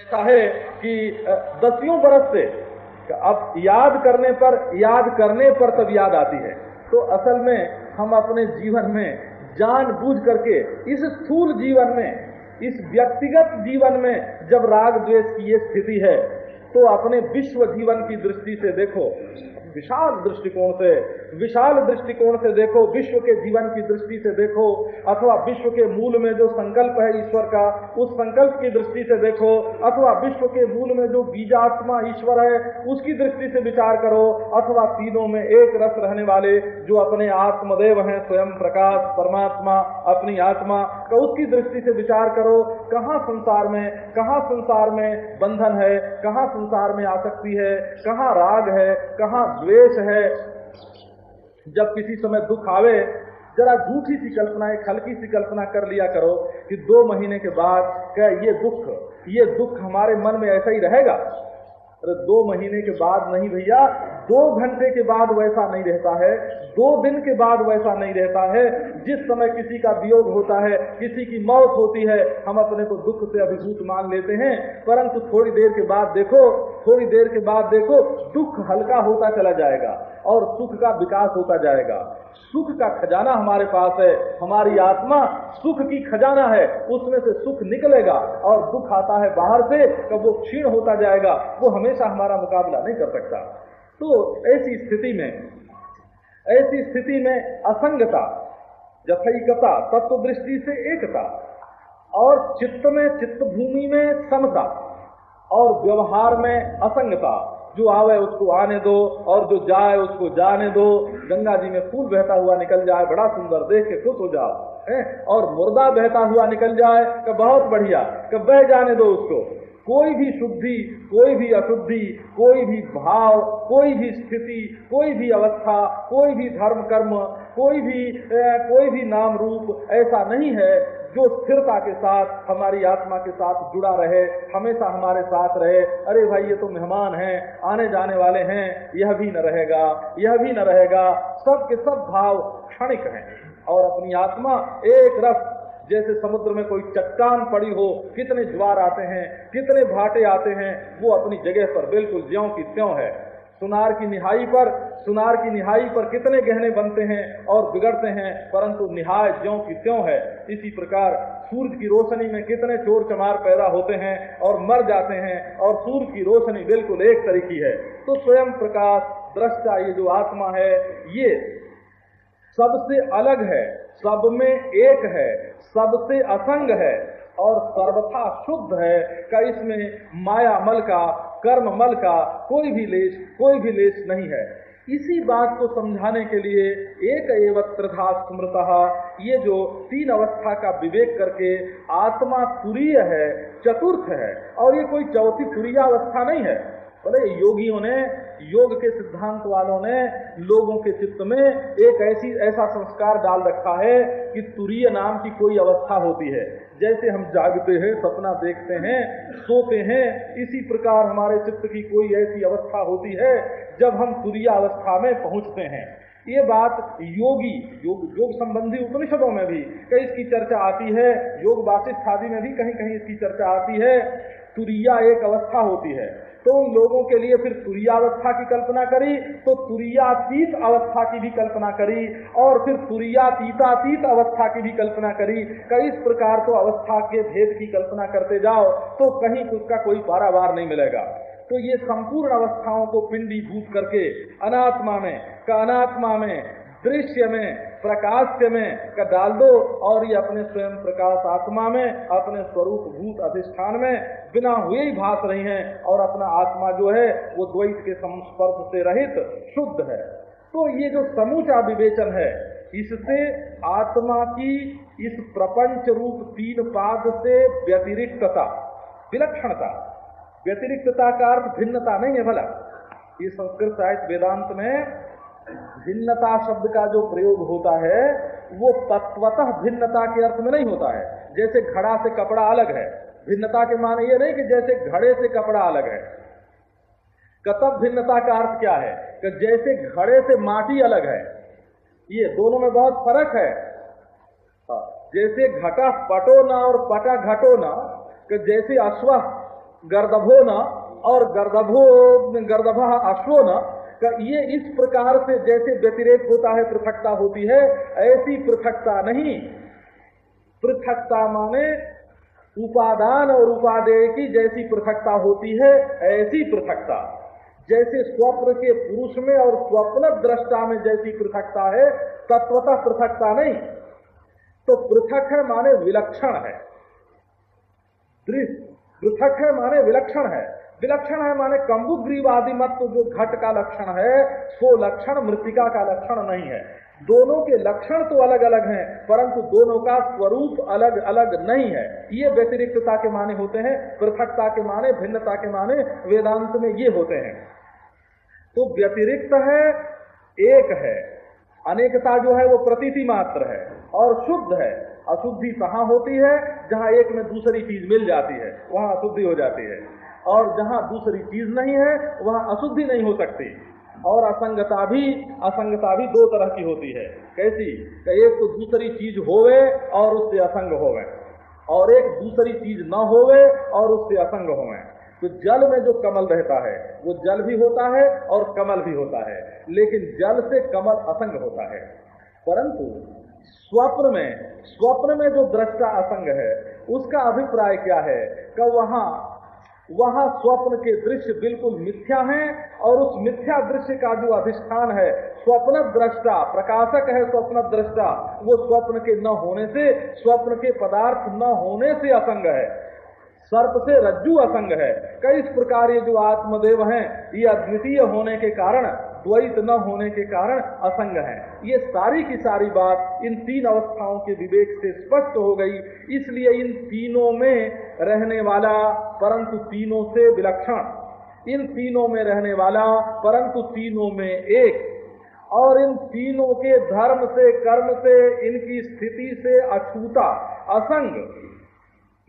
ऐसा है कि दसियों बरस से अब याद करने पर, याद करने पर तब याद आती है। तो असल में हम अपने जीवन में जान बूझ करके, इस स्थूल जीवन में, इस व्यक्तिगत जीवन में जब राग द्वेष की ये स्थिति है तो अपने विश्व जीवन की दृष्टि से देखो, विशाल दृष्टिकोण से विशाल दृष्टिकोण से देखो, विश्व के जीवन की दृष्टि से देखो, अथवा विश्व के मूल में जो संकल्प है ईश्वर का, उस संकल्प की दृष्टि से देखो, अथवा विश्व के मूल में जो बीजात्मा ईश्वर है, उसकी दृष्टि से विचार करो, अथवा तीनों में एक रस रहने वाले जो अपने आत्मदेव हैं, स्वयं प्रकाश, परमात्मा, अपनी आत्मा तो उसकी दृष्टि से विचार करो, कहाँ संसार में, कहाँ संसार में बंधन है, कहाँ संसार में आसक्ति है, कहाँ राग है, कहाँ द्वेष है जब किसी समय दुख आवे, जरा झूठी सी कल्पना, एक हल्की सी कल्पना कर लिया करो कि दो महीने के बाद क्या ये दुख ये दुख हमारे मन में ऐसा ही रहेगा? अरे दो महीने के बाद नहीं भैया, दो घंटे के बाद वैसा नहीं रहता है, दो दिन के बाद वैसा नहीं रहता है। जिस समय किसी का वियोग होता है, किसी की मौत होती है, हम अपने को दुख से अभिभूत मान लेते हैं, परंतु थोड़ी देर के बाद देखो, थोड़ी देर के बाद देखो, दुख हल्का होता चला जाएगा। और सुख का विकास होता जाएगा। सुख का खजाना हमारे पास है, हमारी आत्मा सुख की खजाना है, उसमें से सुख निकलेगा और दुख आता है बाहर से तो वो क्षीण होता जाएगा, वो हमेशा हमारा मुकाबला नहीं कर सकता। तो ऐसी स्थिति में, ऐसी स्थिति में असंगता जथईकता तत्व दृष्टि से एकता और चित्त में चित्त भूमि में समता और व्यवहार में असंगता जो आवे उसको आने दो, और जो जाए उसको जाने दो। गंगा जी में फूल बहता हुआ निकल जाए, बड़ा सुंदर देख के खुश हो जाओ, है? और मुर्दा बहता हुआ निकल जाए तो बहुत बढ़िया कब बह जाने दो उसको। कोई भी शुद्धि कोई भी अशुद्धि कोई भी भाव कोई भी स्थिति कोई भी अवस्था कोई भी धर्म कर्म कोई भी ए, कोई भी नाम रूप ऐसा नहीं है जो स्थिरता के साथ हमारी आत्मा के साथ जुड़ा रहे हमेशा हमारे साथ रहे। अरे भाई ये तो मेहमान हैं आने जाने वाले हैं यह भी न रहेगा यह भी न रहेगा। सब के सब भाव क्षणिक हैं और अपनी आत्मा एक रस जैसे समुद्र में कोई चट्टान पड़ी हो, कितने ज्वार आते हैं, कितने भाटे आते हैं, वो अपनी जगह पर बिल्कुल ज्यो की त्यों है। सुनार की निहाई पर, सुनार की निहाई पर कितने गहने बनते हैं और बिगड़ते हैं, परंतु निहाय ज्यो की त्यों है। इसी प्रकार सूरज की रोशनी में कितने चोर चमार पैदा होते हैं और मर जाते हैं और सूरज की रोशनी बिल्कुल एक तरीकी है। तो स्वयं प्रकाश, दृष्टा ये जो आत्मा है, ये सबसे अलग है। सब में एक है, सबसे असंग है और सर्वथा शुद्ध है। का इसमें माया मल का, कर्म मल का कोई भी लेश कोई भी लेश नहीं है। इसी बात को समझाने के लिए एक एवं त्रिधा स्मृत, ये जो तीन अवस्था का विवेक करके आत्मा तुरीय है, चतुर्थ है, और ये कोई चौथी तुरीय अवस्था नहीं है। बोले योगियों ने योग के सिद्धांत वालों ने लोगों के चित्त में एक ऐसी, ऐसा संस्कार डाल रखा है कि तुरीय नाम की कोई अवस्था होती है। जैसे हम जागते हैं, सपना देखते हैं, सोते हैं, इसी प्रकार हमारे चित्त की कोई ऐसी अवस्था होती है जब हम तुरीय अवस्था में पहुँचते हैं। ये बात योगी, योग योग संबंधी उपनिषदों में भी कई इसकी चर्चा आती है, योग वासिष्ठ आदि में भी कहीं कहीं इसकी चर्चा आती है। तुरिया एक अवस्था होती है। तो उन लोगों के लिए फिर तुरियावस्था की कल्पना करी तो तुरियातीत अवस्था की भी कल्पना करी और फिर तुरियातीतातीत अवस्था की भी कल्पना करी कई इस प्रकार तो अवस्था के भेद की कल्पना करते जाओ तो कहीं उसका कोई बाराबार नहीं मिलेगा। तो ये संपूर्ण अवस्थाओं को पिंडी भूत करके अनात्मा में, का अनात्मा में, दृश्य में प्रकाश्य में का डाल दो और ये अपने स्वयं प्रकाश आत्मा में, अपने स्वरूप भूत अधिष्ठान में बिना हुए ही भास रही हैं और अपना आत्मा जो है, वो द्वैत के संस्पर्श से रहित शुद्ध है। तो ये जो समूचा विवेचन है, इससे आत्मा की इस प्रपंच रूप तीन पाद से व्यतिरिक्तता, विलक्षणता, व्यतिरिक्तता का अर्थ भिन्नता नहीं है भला। ये संस्कृत साहित्य वेदांत में भिन्नता शब्द का जो प्रयोग होता है वो तत्वतः भिन्नता के अर्थ में नहीं होता है। जैसे घड़ा से कपड़ा अलग है। भिन्नता के माने ये नहीं कि जैसे घड़े से कपड़ा अलग है। कतब भिन्नता का अर्थ क्या है? कि जैसे घड़े से माटी अलग है। ये दोनों में बहुत फ़र्क है। हाँ, जैसे घटा पटो ना और पटा घटो ना कि जैसे अश्व गर्दभो ना और गर्दभो गर्दभा अश्वो न ये इस प्रकार से जैसे व्यतिरेक होता है, पृथकता होती है, ऐसी पृथकता नहीं। पृथकता माने उपादान और उपादेय की जैसी पृथकता होती है, ऐसी पृथकता। जैसे स्वप्न के पुरुष में और स्वप्न दृष्टा में जैसी पृथकता है, तत्वतः पृथकता नहीं। तो पृथक है माने विलक्षण है। पृथक है माने विलक्षण है। विलक्षण है माने कम्बुग्रीवादी मत तो जो घट का लक्षण है वो लक्षण मृतिका का लक्षण नहीं है। दोनों के लक्षण तो अलग अलग हैं, परंतु दोनों का स्वरूप अलग अलग नहीं है। ये व्यतिरिक्तता के माने होते हैं, पृथकता के माने, भिन्नता के माने, वेदांत में ये होते हैं। तो व्यतिरिक्त है, एक है। अनेकता जो है वो प्रतीति मात्र है और शुद्ध है। अशुद्धि कहाँ होती है? जहाँ एक में दूसरी चीज़ मिल जाती है, वहाँ अशुद्धि हो जाती है। और जहाँ दूसरी चीज़ नहीं है, वहाँ अशुद्धि नहीं हो सकती। और असंगता भी असंगता भी दो तरह की होती है। कैसी? एक तो दूसरी चीज़ होवे और उससे असंग होवे। और एक दूसरी चीज़ न होवे और उससे असंग होवे। तो जल में जो कमल रहता है, वो जल भी होता है और कमल भी होता है। लेकिन जल से कमल असंग होता है। परंतु स्वप्न में स्वप्न में जो दृष्टा असंग है, उसका अभिप्राय क्या है? कि वहाँ वहाँ स्वप्न के दृश्य बिल्कुल मिथ्या हैं और उस मिथ्या दृश्य का जो अधिष्ठान है स्वप्न दृष्टा प्रकाशक है स्वप्न दृष्टा वो स्वप्न के न होने से, स्वप्न के पदार्थ न होने से असंग है। सर्प से रज्जु असंग है। कई प्रकार ये जो आत्मदेव हैं, ये अद्वितीय होने के कारण द्वैत न होने के कारण असंग है। ये सारी की सारी बात इन तीन अवस्थाओं के विवेक से स्पष्ट हो गई। इसलिए इन तीनों में रहने वाला परंतु तीनों से विलक्षण। इन तीनों में रहने वाला परंतु तीनों में एक। और इन तीनों के धर्म से कर्म से इनकी स्थिति से अछूता। असंग।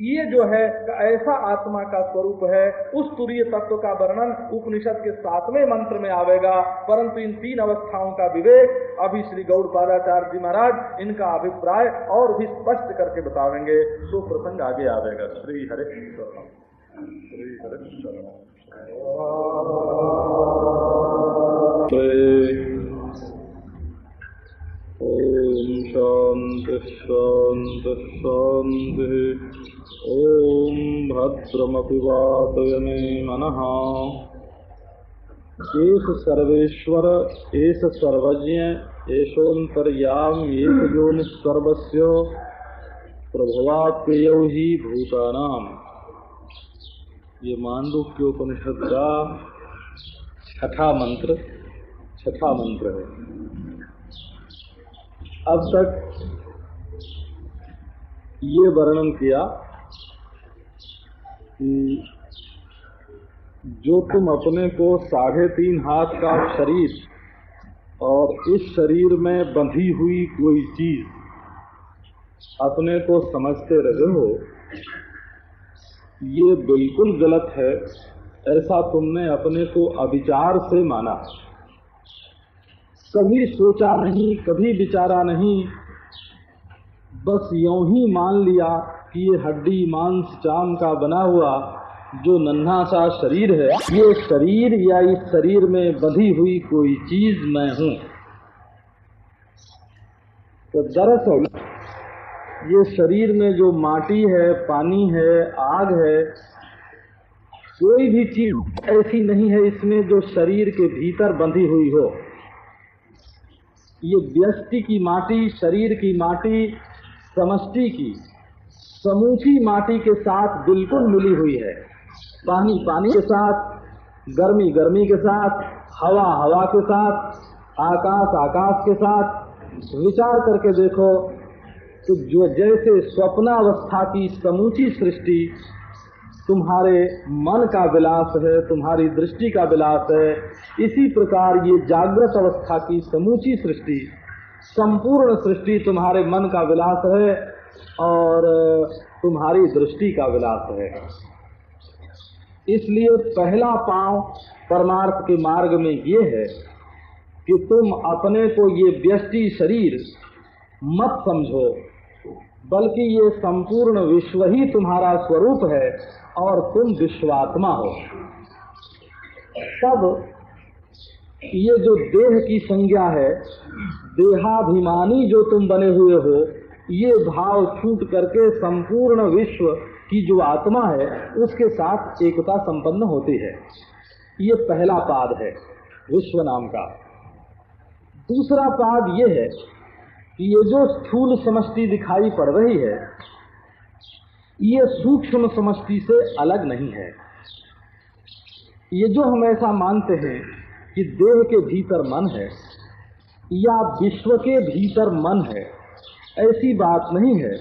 ये जो है, ऐसा आत्मा का स्वरूप है, उस तुरीय तत्व का वर्णन उपनिषद के सातवें मंत्र में आवेगा। परंतु इन तीन अवस्थाओं का विवेक अभी श्री गौड़ पादाचार्य जी महाराज इनका अभिप्राय और भी स्पष्ट करके बतावेंगे। तो प्रसंग आगे आवेगा। श्री हरे श्री हरे ओम शांति शांति शांति ओम भद्रमपि मनः एष सर्वेश्वर सर्वज्ञ ही भूतानाम। ये मांडुक्योपनिषद का छठा मंत्र छठा मंत्र है। अब तक ये वर्णन किया कि जो तुम अपने को साढ़े तीन हाथ का शरीर और इस शरीर में बंधी हुई कोई चीज़ अपने को समझते रहे हो, ये बिल्कुल गलत है, ऐसा तुमने अपने को अविचार से माना। कभी सोचा नहीं, कभी विचारा नहीं, बस यूँ ही मान लिया कि ये हड्डी, मांस, चाम का बना हुआ जो नन्हा सा शरीर है, ये शरीर या इस शरीर में बंधी हुई कोई चीज़ मैं हूँ। तो दरअसल, ये शरीर में जो माटी है, पानी है, आग है, कोई भी चीज़ ऐसी नहीं है इसमें जो शरीर के भीतर बंधी हुई हो। ये व्यष्टि की माटी, शरीर की माटी, समष्टि की। समूची माटी के साथ बिल्कुल मिली हुई है। पानी पानी के साथ, गर्मी गर्मी के साथ, हवा हवा के साथ, आकाश आकाश के साथ। विचार करके देखो तो जो जैसे स्वप्नावस्था की समूची सृष्टि, तुम्हारे मन का विलास है, तुम्हारी दृष्टि का विलास है, इसी प्रकार ये जागृत अवस्था की समूची सृष्टि, संपूर्ण सृष्टि तुम्हारे मन का विलास है। और तुम्हारी दृष्टि का विलास है। इसलिए पहला पाँव परमार्थ के मार्ग में ये है कि तुम अपने को ये व्यष्टि शरीर मत समझो, बल्कि ये संपूर्ण विश्व ही तुम्हारा स्वरूप है और तुम विश्वात्मा हो। तब ये जो देह की संज्ञा है, देहाभिमानी जो तुम बने हुए हो ये भाव छूट करके संपूर्ण विश्व की जो आत्मा है, उसके साथ एकता संपन्न होती है। ये पहला पाद है, विश्व नाम का। दूसरा पाद ये है कि ये जो स्थूल समष्टि दिखाई पड़ रही है, ये सूक्ष्म समष्टि से अलग नहीं है। ये जो हम ऐसा मानते हैं कि देह के भीतर मन है, या विश्व के भीतर मन है ऐसी बात नहीं है,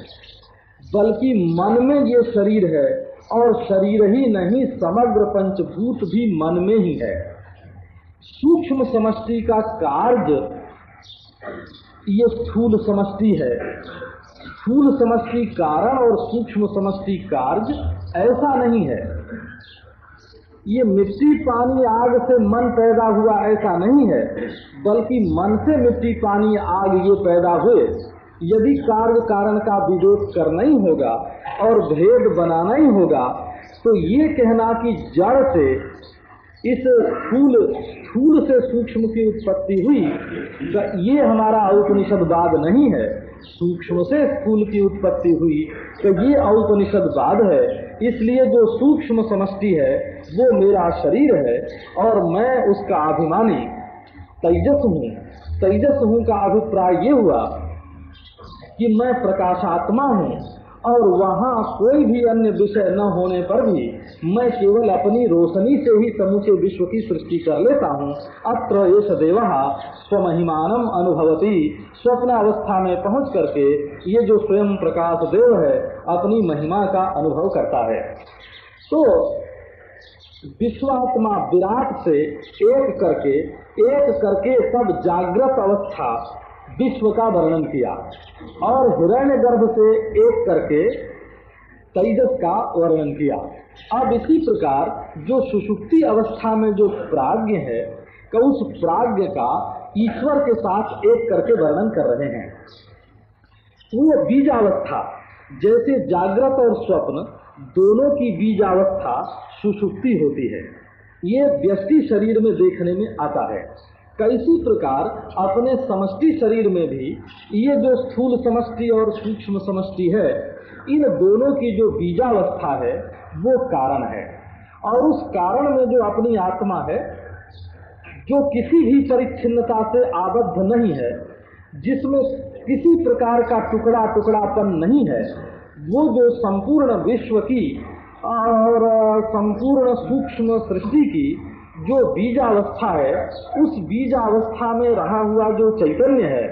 बल्कि मन में ये शरीर है और शरीर ही नहीं, समग्र पंचभूत भी मन में ही है। सूक्ष्म समष्टि का कार्य, ये स्थूल समष्टि है। स्थूल समष्टि कारण और सूक्ष्म समष्टि कार्य ऐसा नहीं है। ये मिट्टी पानी आग से मन पैदा हुआ ऐसा नहीं है, बल्कि मन से मिट्टी पानी आग ये पैदा हुए। यदि कार्य कारण का विरोध करना ही होगा और भेद बनाना ही होगा तो ये कहना कि जड़ से, इस फूल फूल से सूक्ष्म की उत्पत्ति हुई तो ये हमारा औपनिषदवाद नहीं है। सूक्ष्म से फूल की उत्पत्ति हुई तो ये औपनिषदवाद है। इसलिए जो सूक्ष्म समष्टि है, वो मेरा शरीर है और मैं उसका अभिमानी तेजस हूँ। तेजस हूँ का अभिप्राय ये हुआ कि मैं प्रकाशात्मा हूँ और वहाँ कोई भी अन्य विषय न होने पर भी मैं केवल अपनी रोशनी से ही समूचे विश्व की सृष्टि कर लेता हूँ। अत्र देव स्वमहिमानम अनुभवती। स्वप्न अवस्था में पहुँच करके ये जो स्वयं प्रकाश देव है, अपनी महिमा का अनुभव करता है। तो विश्वात्मा विराट से एक करके एक करके सब जागृत अवस्था विश्व का वर्णन किया। और हिरण्य गर्भ से एक करके तेजस का वर्णन किया। अब इसी प्रकार जो सुषुप्ति अवस्था में जो प्राग्ञ है तो उस प्राज्ञ का ईश्वर के साथ एक करके वर्णन कर रहे हैं। वो बीजावस्था, जैसे जागृत और स्वप्न, दोनों की बीजावस्था सुषुप्ति होती है। ये व्यष्टि शरीर में देखने में आता है। कैसी प्रकार अपने समष्टि शरीर में भी ये जो स्थूल समष्टि और सूक्ष्म समष्टि है, इन दोनों की जो बीजावस्था है, वो कारण है। और उस कारण में जो अपनी आत्मा है, जो किसी भी परिच्छिन्नता से आबद्ध नहीं है, जिसमें किसी प्रकार का टुकड़ा टुकड़ापन नहीं है, वो जो संपूर्ण विश्व की और संपूर्ण सूक्ष्म सृष्टि की जो बीजावस्था है, उस बीजावस्था में रहा हुआ जो चैतन्य है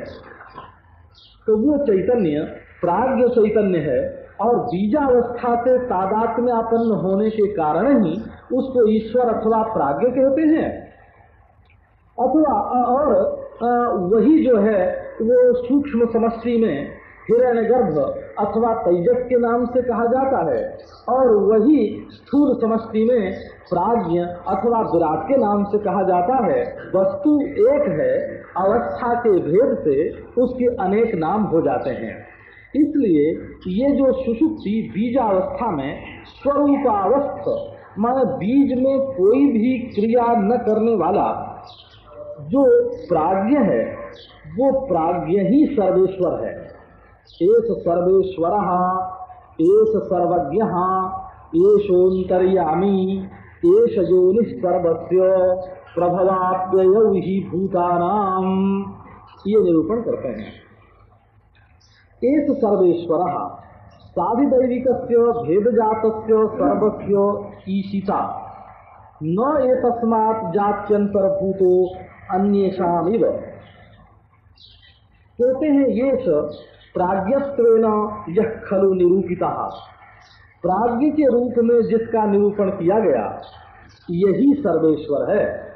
तो वो चैतन्य प्राग्ञ चैतन्य है और बीजावस्था से तादात्म्यापन्न होने के कारण ही उसको ईश्वर अथवा प्राग्ञ कहते हैं। अथवा और वही जो है, वो सूक्ष्म समष्टि में हिरण्य गर्भ अथवा तेजस के नाम से कहा जाता है। और वही स्थूल समष्टि में प्राज्ञ अथवा विराट के नाम से कहा जाता है। वस्तु एक है, अवस्था के भेद से उसके अनेक नाम हो जाते हैं। इसलिए ये जो सुषुप्ति बीजावस्था में स्वरूपावस्थ, मान बीज में कोई भी क्रिया न करने वाला जो प्राज्ञ है, वो प्राज्ञ ही सर्वेश्वर है। एस सर्वेश्वर एस सर्वज्ञ एशोन्तर्यामी एश योनिस्सर्वस्य प्रभवाप्यय ही भूतानाम। ये निरूपण करते हैं। एस सर्वेश्वर साधिदैविक भेदजात सर्वस्य ईशिता। न एतस्मात् जात्यंतर भूतो अन्येषाम कहते हैं ये प्राज्ञत्वेन यह खलु निरूपिता। प्राज्ञ के रूप में जिसका निरूपण किया गया, यही सर्वेश्वर है।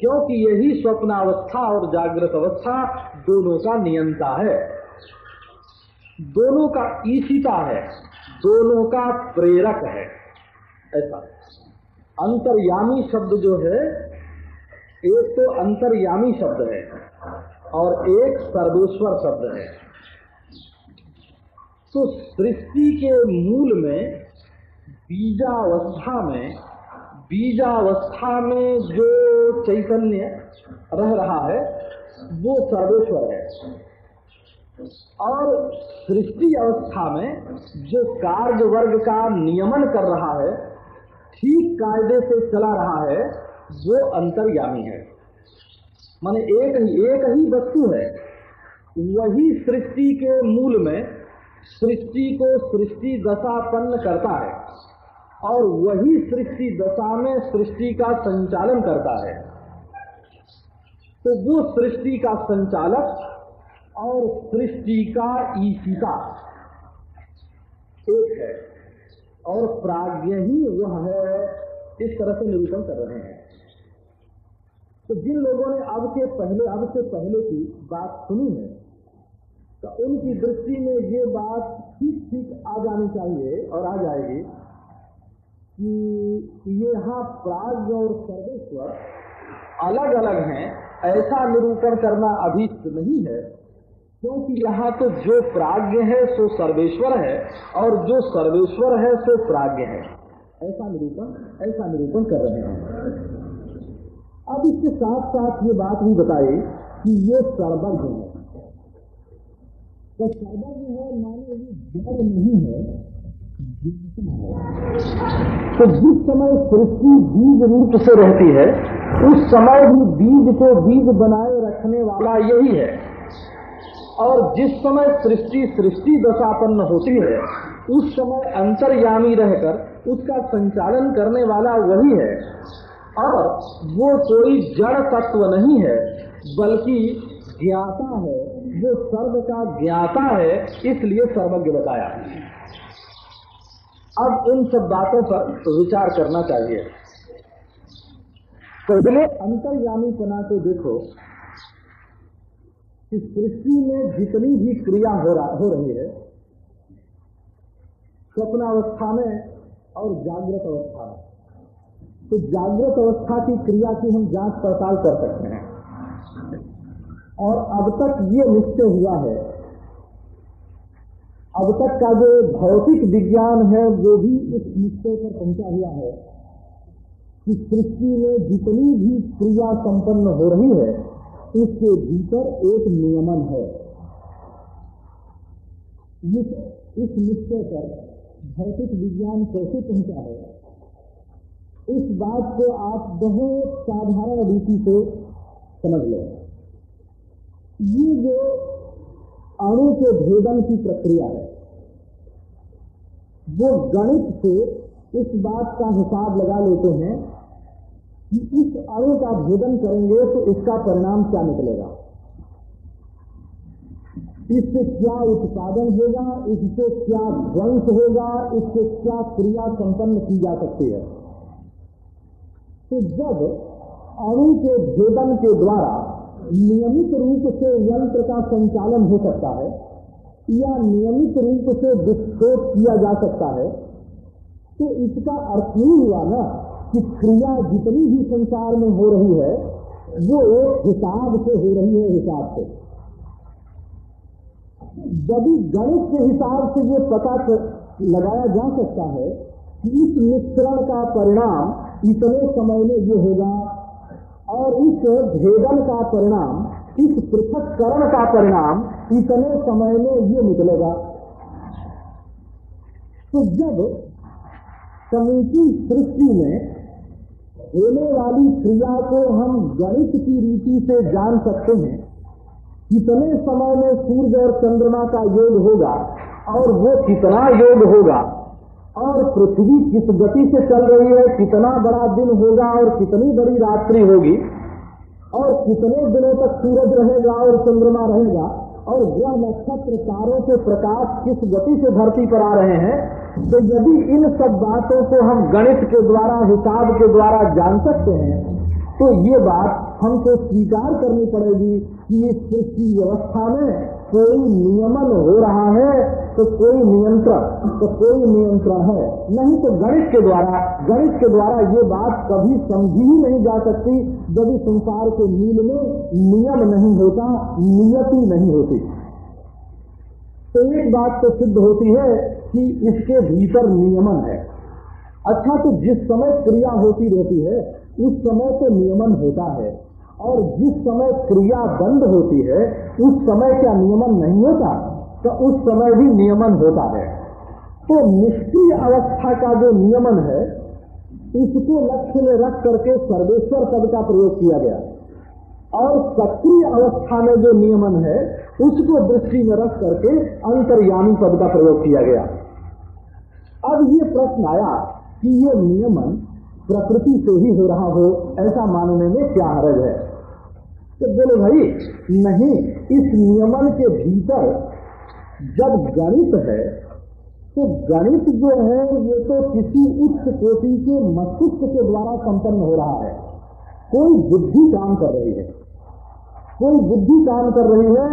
क्योंकि यही स्वप्नावस्था और जागृत अवस्था दोनों का नियंता है। दोनों का ईशिता है, दोनों का प्रेरक है। ऐसा। अंतर्यामी शब्द जो है, एक तो अंतर्यामी शब्द है और एक सर्वेश्वर शब्द है। तो सृष्टि के मूल में, बीजावस्था में बीजावस्था में जो चैतन्य रह रहा है, वो सर्वेश्वर है। और सृष्टि अवस्था में जो कार्य वर्ग का नियमन कर रहा है, ठीक कायदे से चला रहा है, वो अंतर्यामी है। माने एक ही एक ही वस्तु है। वही सृष्टि के मूल में सृष्टि को सृष्टि दशापन्न करता है और वही सृष्टि दशा में सृष्टि का संचालन करता है। तो वो सृष्टि का संचालक और सृष्टि का ईशिका एक है और प्राग्ञ ही वह है, इस तरह से निरूपण कर रहे हैं। तो जिन लोगों ने अब के पहले, अब से पहले की बात सुनी है तो उनकी दृष्टि में ये बात ठीक ठीक आ जानी चाहिए और आ जाएगी कि यहाँ प्राग्ञ और सर्वेश्वर अलग अलग हैं, ऐसा निरूपण करना अभी नहीं है, क्योंकि यहाँ तो जो प्राग्ञ है, सो सर्वेश्वर है, और जो सर्वेश्वर है, सो प्राग्ञ है। ऐसा निरूपण ऐसा निरूपण कर रहे हैं। अब इसके साथ साथ ये बात भी बताई कि ये सर्वज्ञ है। तो सर्वज्ञ है, माने ये जड़ नहीं है तो जिस समय सृष्टि बीज रूप से रहती है, उस समय भी बीज को बीज बनाए रखने वाला यही है। और जिस समय सृष्टि सृष्टि दशापन्न होती है, उस समय अंतर्यामी रहकर, उसका संचालन करने वाला वही है। और वो कोई जड़ तत्व नहीं है, बल्कि ज्ञाता है। जो सर्व का ज्ञाता है, इसलिए सर्वज्ञ बताया। अब इन सब बातों पर विचार करना चाहिए। पहले अंतर्यामी पना को देखो, कि सृष्टि में जितनी भी क्रिया हो रहा, हो रही है, स्वप्नावस्था में और जागृत अवस्था में। तो जागृत अवस्था की क्रिया की हम जाँच पड़ताल कर सकते हैं। और अब तक ये निश्चय हुआ है। अब तक का जो भौतिक विज्ञान है, वो भी इस निश्चय पर पहुँचा हुआ है कि सृष्टि में जितनी भी क्रिया संपन्न हो रही है उसके भीतर एक नियमन है। इस निश्चय पर भौतिक विज्ञान कैसे पहुँचा है? इस बात को आप बहुत साधारण रीति से समझ लें। ये जो अणु के भेदन की प्रक्रिया है, वो गणित से इस बात का हिसाब लगा लेते हैं कि इस अणु का भेदन करेंगे तो इसका परिणाम क्या निकलेगा? इससे क्या उत्पादन होगा? इससे क्या ध्वंस होगा? इससे क्या क्रिया संपन्न की जा सकती है? तो जब अणु के भेदन के द्वारा नियमित रूप से यंत्र का संचालन हो सकता है या नियमित रूप से विस्फोट किया जा सकता है तो इसका अर्थ ही हुआ ना कि क्रिया जितनी भी संसार में हो रही है, वो हिसाब से हो रही है, हिसाब से। यदि गणित के हिसाब से ये पता लगाया जा सकता है कि इस मिश्रण का परिणाम इतने समय में ये होगा और इस भेदन का परिणाम, इस पृथककरण का परिणाम इतने समय में ये निकलेगा। तो जब समूची सृष्टि में होने वाली क्रिया को हम गणित की रीति से जान सकते हैं कितने समय में सूर्य और चंद्रमा का योग होगा और वो कितना योग होगा और पृथ्वी किस गति से चल रही है, कितना बड़ा दिन होगा और कितनी बड़ी रात्रि होगी, और कितने दिनों तक सूरज रहेगा और चंद्रमा रहेगा, और वह नक्षत्र तारों के प्रकाश किस गति से धरती पर आ रहे हैं तो यदि इन सब बातों को हम गणित के द्वारा, हिसाब के द्वारा जान सकते हैं तो ये बात हमको स्वीकार करनी पड़ेगी कि इस सृष्टि व्यवस्था में कोई नियमन हो रहा है तो कोई नियंत्रण तो कोई नियंत्रण है। नहीं तो गणित के द्वारा, गणित के द्वारा ये बात कभी समझी ही नहीं जा सकती यदि संसार के मूल में नियम नहीं होता, नियति नहीं होती। तो एक बात तो सिद्ध होती है कि इसके भीतर नियमन है। अच्छा तो जिस समय क्रिया होती रहती है, उस समय तो नियमन होता है। और जिस समय क्रिया बंद होती है, उस समय क्या नियमन नहीं होता? तो उस समय भी नियमन होता है। तो निष्क्रिय अवस्था का जो नियमन है उसको लक्ष्य में रख करके सर्वेश्वर पद का प्रयोग किया गया। और सक्रिय अवस्था में जो नियमन है, उसको दृष्टि में रख करके अंतर्यामी पद का प्रयोग किया गया। अब ये प्रश्न आया कि ये नियमन प्रकृति से ही हो रहा हो, ऐसा मानने में क्या हरज है? तो बोले भाई, नहीं, इस नियमन के भीतर जब गणित है तो गणित जो है, ये तो किसी उच्च कोटि के मस्तिष्क के द्वारा संपन्न हो रहा है। कोई बुद्धि काम कर रही है। कोई बुद्धि काम कर रही है,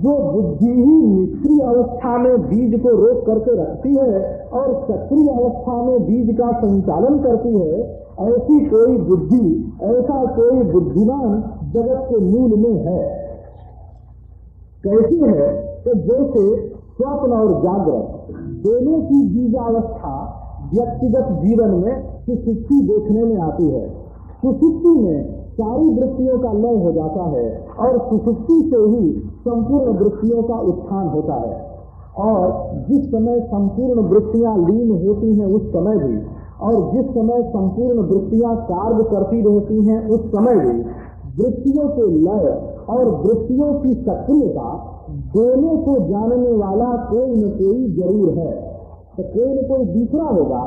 जो बुद्धि ही निष्क्रिय अवस्था में बीज को रोक करके रखती है और सक्रिय अवस्था में बीज का संचालन करती है, ऐसी कोई बुद्धि, ऐसा कोई बुद्धिमान जगत के मूल में है। कैसी है? तो जैसे स्वप्न और जागृत दोनों की बीजावस्था व्यक्तिगत जीवन में सुसुप्ति देखने में आती है। सुसुप्ति में सारी वृत्तियों का लय हो जाता है और सुसुप्ति से ही संपूर्ण वृत्तियों का उत्थान होता है। और जिस समय संपूर्ण वृत्तियाँ लीन होती हैं, उस समय भी, और जिस समय संपूर्ण वृत्तियाँ कार्य करती रहती हैं, उस समय भी वृत्तियों के लय और वृत्तियों की सक्रियता दोनों को जानने वाला कोई न कोई ज़रूर है। तो कोई न कोई दूसरा होगा।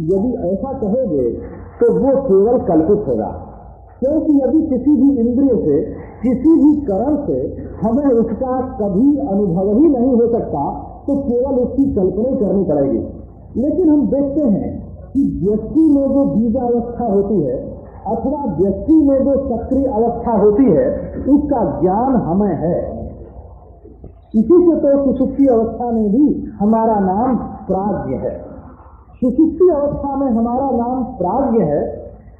यदि ऐसा कहोगे तो वो केवल कल्पित होगा। क्योंकि यदि किसी भी इंद्रिय से, किसी भी करण से हमें उसका कभी अनुभव ही नहीं हो सकता तो केवल उसकी कल्पना करनी पड़ेगी। लेकिन हम देखते हैं कि व्यक्ति में जो बीजावस्था होती है अथवा व्यक्ति में जो सक्रिय अवस्था होती है, उसका ज्ञान हमें है। इसी से तो सुसुप्ति अवस्था में भी हमारा नाम प्राज्ञ है। सुसुप्ति अवस्था में हमारा नाम प्राज्ञ है,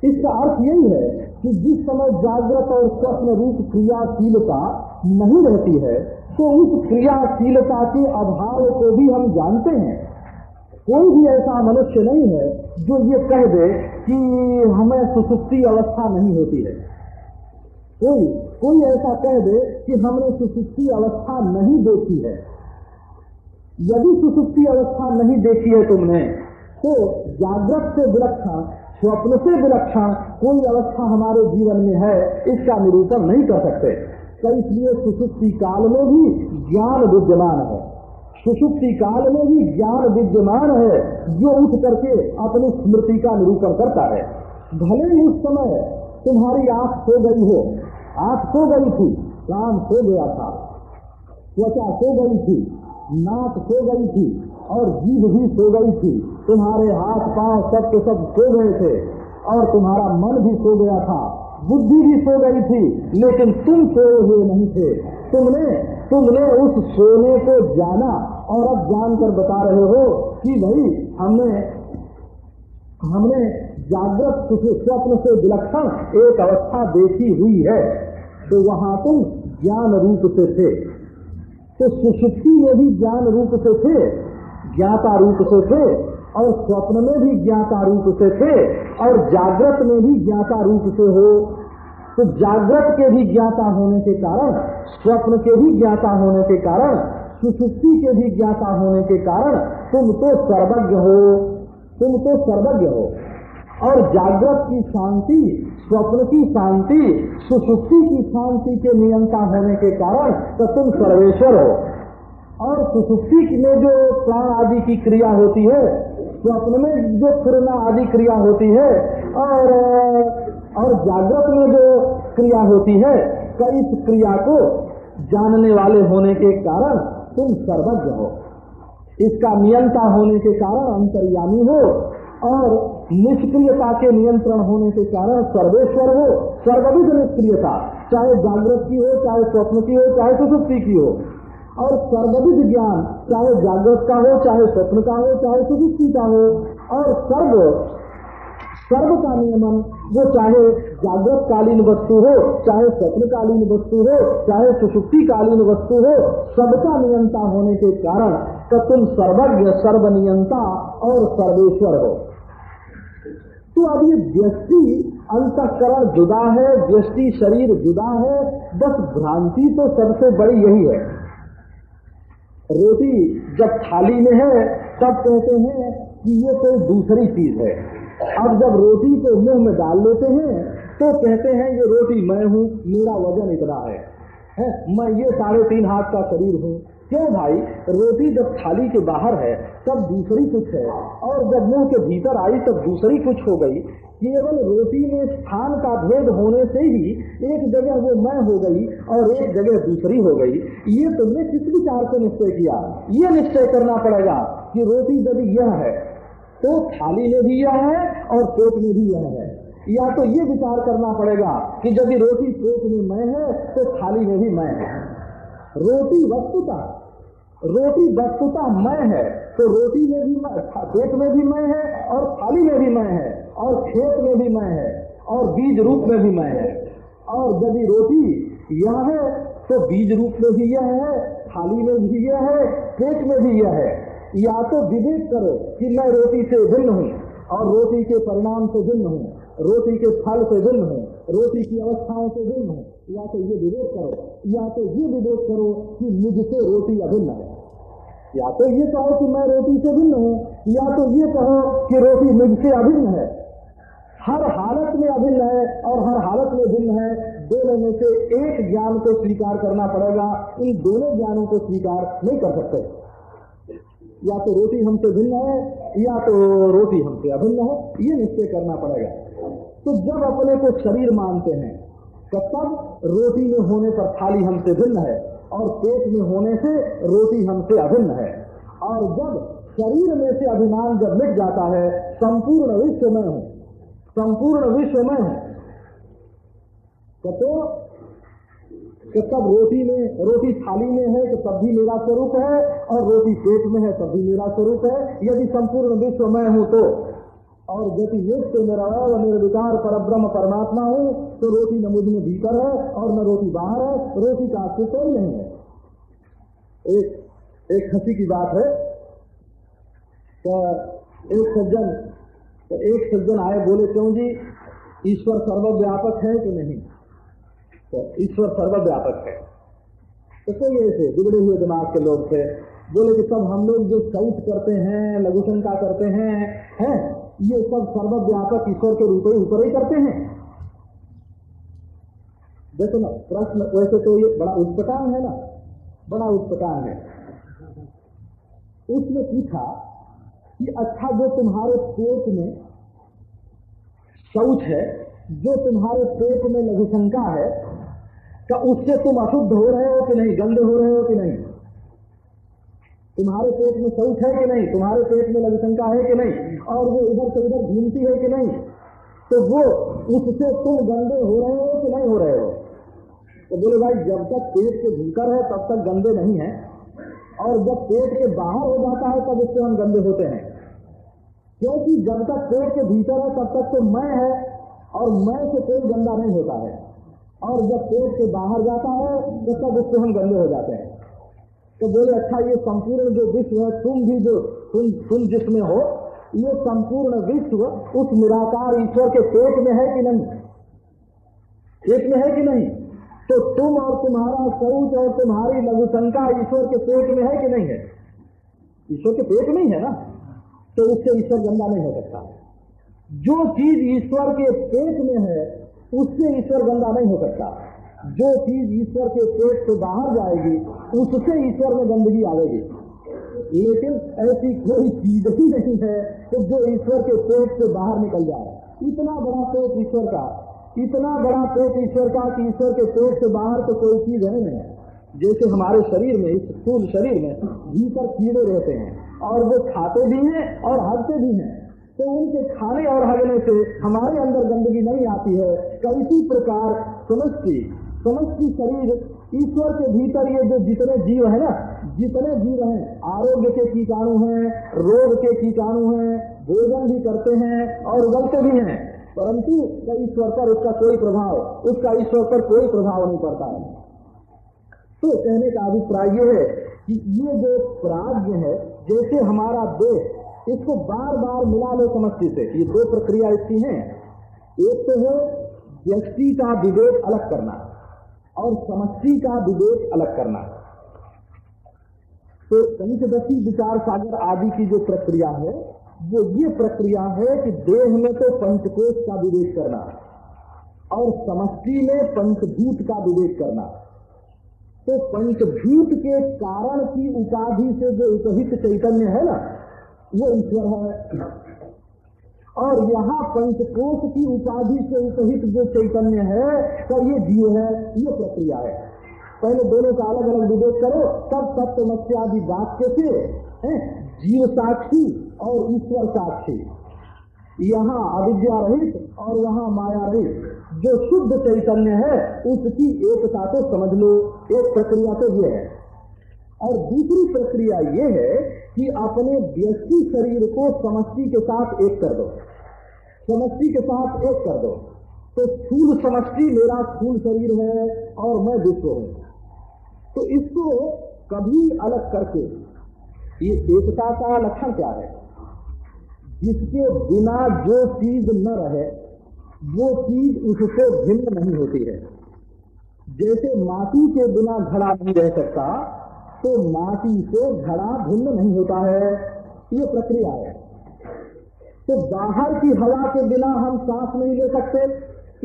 इसका अर्थ यही है कि जिस समय जागृत और स्वप्न रूप क्रियाशीलता नहीं रहती है तो उस क्रियाशीलता के अभाव को भी हम जानते हैं। कोई भी ऐसा मनुष्य नहीं है जो ये कह दे कि हमें सुसुप्ति अवस्था नहीं होती है। कोई कोई ऐसा कह दे कि हमने सुसुप्ति अवस्था नहीं देखी है। यदि सुसुप्ति अवस्था नहीं देखी है तुमने तो जागृत से विलक्षण, स्वप्न से विलक्षण कोई अवस्था हमारे जीवन में है, इसका निरूपण नहीं कर सकते। तो इसलिए सुसुप्ति काल में भी ज्ञान विद्यमान है। सुसुप्ति काल में भी ज्ञान विद्यमान है, जो उठ करके अपनी स्मृति का निरूपण करता है। भले ही उस समय तुम्हारी आँख सो गई हो, आँख सो गई थी, कान सो गया था, त्वचा सो गई थी, नाक सो गई थी, और जीभ भी सो गई थी, तुम्हारे हाथ पाँव सब के सब सो गए थे, और तुम्हारा मन भी सो गया था, बुद्धि भी सो गई थी, लेकिन तुम सोए हुए नहीं थे। तुमने तुमने उस सोने को जाना और अब जानकर बता रहे हो कि भाई, हमने हमने जागृत स्वप्न से विलक्षण एक अवस्था देखी हुई है तो वहाँ तुम ज्ञान रूप से थे। तो सुषुप्ति में भी ज्ञान रूप से थे, ज्ञाता रूप से थे, और स्वप्न में भी ज्ञाता रूप से थे, और जागृत में भी ज्ञाता रूप से हो। तो जागृत के भी ज्ञाता होने के कारण, स्वप्न के भी ज्ञाता होने के कारण सुसुप्ति के भी ज्ञाता होने के कारण तुम तो सर्वज्ञ हो। तुम तो सर्वज्ञ हो। और जागृत की शांति, स्वप्न की शांति, सुसुप्ति की शांति के नियंता होने के कारण तो तुम सर्वेश्वर हो। और सुसुप्ति में जो प्राण आदि की क्रिया होती है, स्वप्न में जो फिरना आदि क्रिया होती है, और और जागृत में जो क्रिया होती है का इस क्रिया को जानने वाले होने के कारण तुम सर्वज्ञ हो। इसका नियंता होने के कारण अंतर्यामी हो और निष्क्रियता के नियंत्रण होने के कारण सर्वेश्वर हो। सर्वविध निष्क्रियता, चाहे जागृत की हो, चाहे स्वप्न की हो, चाहे सुसुप्ति की हो। और सर्वविध ज्ञान, चाहे जागृत का हो, चाहे स्वप्न का हो, चाहे सुदृष्टि का हो। और सर्व सर्व का नियमन वो चाहे जागृत कालीन वस्तु हो, चाहे स्वप्न कालीन वस्तु हो, चाहे सुसुप्ति कालीन वस्तु हो, सबका नियंता होने के कारण तो तुम सर्वज्ञ, सर्वनियंता और सर्वेश्वर हो। तो अब ये व्यक्ति अंतकरण जुदा है, व्यक्ति शरीर जुदा है, बस भ्रांति तो सबसे बड़ी यही है। रोटी जब थाली में है, तब कहते हैं कि ये कोई दूसरी चीज़ है। अब जब रोटी को मुँह में डाल लेते हैं तो कहते हैं ये रोटी मैं हूँ मेरा वज़न इतना है, है? मैं ये साढ़े तीन हाथ का शरीर हूँ। क्यों भाई? रोटी जब थाली के बाहर है तब दूसरी कुछ है। और जब मुँह के भीतर आई तब दूसरी कुछ हो गई। केवल रोटी में स्थान का भेद होने से ही एक जगह वो मैं हो गई और एक जगह दूसरी हो गई। ये तुमने किस विचार से निश्चय किया। ये निश्चय करना पड़ेगा कि रोटी यदि यह है तो थाली में भी यह है और पेट में भी यह है या तो ये विचार करना पड़ेगा कि यदि रोटी पेट में मैं है तो थाली में भी मैं है रोटी वस्तुता रोटी वस्तुता मैं है तो रोटी में भी मैं पेट में भी मैं है और थाली में भी मैं है और खेत में भी मैं है और बीज रूप में भी मैं है और यदि रोटी यह है तो बीज रूप में भी यह है थाली में भी यह है पेट में भी यह है या तो विवेक करो कि मैं रोटी से भिन्न हूँ और रोटी के परिणाम से भिन्न हूँ, रोटी के फल से भिन्न हूँ, रोटी की अवस्थाओं से भिन्न हूँ। या तो ये विवेक करो, या तो ये विवेक करो कि मुझसे रोटी अभिन्न है। या तो ये कहो कि मैं रोटी से भिन्न हूँ, या तो ये कहो कि रोटी मुझसे अभिन्न है। हर हालत में अभिन्न है और हर हालत में भिन्न है। दोनों में से एक ज्ञान को स्वीकार करना पड़ेगा। इन दोनों ज्ञानों को स्वीकार नहीं कर सकते। या तो रोटी हमसे भिन्न है, या तो रोटी हमसे अभिन्न है, ये निश्चय करना पड़ेगा। तो जब अपने को शरीर मानते हैं तो तब रोटी में होने पर थाली हमसे भिन्न है और पेट में होने से रोटी हमसे अभिन्न है। और जब शरीर में से अभिमान जब मिट जाता है, संपूर्ण विश्व में हूँ, संपूर्ण विश्व में हूँ तो कि तब रोटी में, रोटी थाली में है तो तब भी मेरा स्वरूप है और रोटी पेट में है तब भी मेरा स्वरूप है। यदि संपूर्ण विश्व में हूँ तो। और यदि नित्य मेरा निर्विकार पर ब्रह्म परमात्मा हूँ तो रोटी न मुझमें भीतर है और न रोटी बाहर है। रोटी का अस्तित्व ही नहीं है। एक एक हँसी की बात है। तो एक सज्जन तो एक सज्जन आए, बोले, क्यों जी, ईश्वर सर्वव्यापक है कि नहीं? तो ईश्वर सर्वव्यापक है। तो कोई ऐसे बिगड़े हुए दिमाग के लोग थे। बोले कि सब हम लोग जो शौच करते हैं, लघुशंका करते हैं हैं, ये सब सर्वव्यापक ईश्वर के रूप ऊपर ही करते हैं। देखो ना, प्रश्न वैसे तो ये बड़ा उत्पटान है ना, बड़ा उत्पटान है। उसने पूछा कि अच्छा जो तुम्हारे पेट में शौच है, जो तुम्हारे पेट में लघुशंका है, क्या उससे तुम अशुद्ध हो रहे हो कि नहीं गंदे हो रहे हो कि नहीं? तुम्हारे पेट में शौच है कि नहीं? तुम्हारे पेट में लघुशंका है कि नहीं? और वो इधर से उधर घूमती है कि नहीं? तो वो उससे तुम गंदे हो रहे हो कि नहीं हो रहे हो? तो बोले, भाई, जब तक पेट के भीतर है, तब तक गंदे नहीं है। और जब पेट के बाहर हो जाता है, तब उससे हम गंदे होते हैं। क्योंकि जब तक पेट के भीतर है, तब तक तो मैं है, और मैं से कोई गंदा नहीं होता है। और जब पेट के बाहर जाता है तो तब उससे हम गंदे हो जाते हैं। तो बोले अच्छा ये संपूर्ण जो विश्व है, तुम भी जो, तुम तुम जिसमें हो, ये संपूर्ण विश्व उस निराकार ईश्वर के पेट में है कि नहीं? पेट में है कि नहीं? तो तुम और तुम्हारा शौच और तुम्हारी लघुशंका ईश्वर के पेट में है कि नहीं है? ईश्वर के पेट में ही है ना? तो उससे ईश्वर गंदा नहीं हो सकता। जो चीज़ ईश्वर के पेट में है, उससे ईश्वर गंदा नहीं हो सकता। जो चीज़ ईश्वर के पेट से बाहर जाएगी, उससे ईश्वर में गंदगी आएगी लेकिन ऐसी कोई चीज़ ही नहीं है कि जो ईश्वर के पेट से बाहर निकल जाए। इतना बड़ा पेट ईश्वर का, इतना बड़ा पेट ईश्वर का कि ईश्वर के पेट से बाहर तो कोई चीज़ है नहीं। जैसे हमारे शरीर में, इस स्थूल शरीर में भीतर कीड़े रहते हैं, और वो खाते भी हैं और हगते भी हैं। तो उनके खाने और हगने से हमारे अंदर गंदगी नहीं आती है। कैसी प्रकार समझती समस्ती शरीर ईश्वर के भीतर ये जो जितने जीव है ना, जितने जीव हैं, आरोग्य के कीटाणु हैं, रोग के कीटाणु हैं, भोजन भी करते हैं और गलते भी हैं। परंतु ईश्वर पर उसका कोई प्रभाव, उसका ईश्वर पर कोई प्रभाव नहीं पड़ता है? तो कहने का अभिप्राय ये है कि ये जो प्राज्ञ है, जैसे हमारा देश, इसको बार बार मिला लो समष्टि से। ये दो प्रक्रिया इसकी हैं। एक तो है व्यक्ति का विवेक अलग करना। और समष्टि का विवेक अलग करना। तो पंचदशी विचार सागर आदि की जो प्रक्रिया है, वो ये प्रक्रिया है कि देह में तो पंचकोश का विवेक करना और समष्टि में पंचभूत का विवेक करना। तो पंचभूत के कारण की उपाधि से जो उपहित चैतन्य है ना, वो ईश्वर है। और यहाँ पंचकोश की उपाधि से उपहित जो चैतन्य है तो ये जीव है, ये प्रक्रिया है। पहले दोनों का अलग अलग विवेक करो, तब तत्वमस्यादि वाक्य से जीव साक्षी और ईश्वर साक्षी। यहाँ अविद्या रहित और यहाँ माया रहित। जो शुद्ध चैतन्य है, उसकी एकता को समझ लो। एक प्रक्रिया तो ये है। और दूसरी प्रक्रिया ये है कि अपने व्यक्ति शरीर को समष्टि के साथ एक कर दो। समष्टि के साथ एक कर दो। तो फूल समष्टि मेरा फूल शरीर है और मैं विश्व हूँ। तो इसको कभी अलग करके ये एकता का लक्षण क्या है? जिसके बिना जो चीज़ न रहे, वो चीज़ उससे भिन्न नहीं होती है। जैसे माटी के बिना घड़ा नहीं रह सकता तो माटी से घड़ा भिन्न नहीं होता है। ये प्रक्रिया है। तो बाहर की हवा के बिना हम सांस नहीं ले सकते,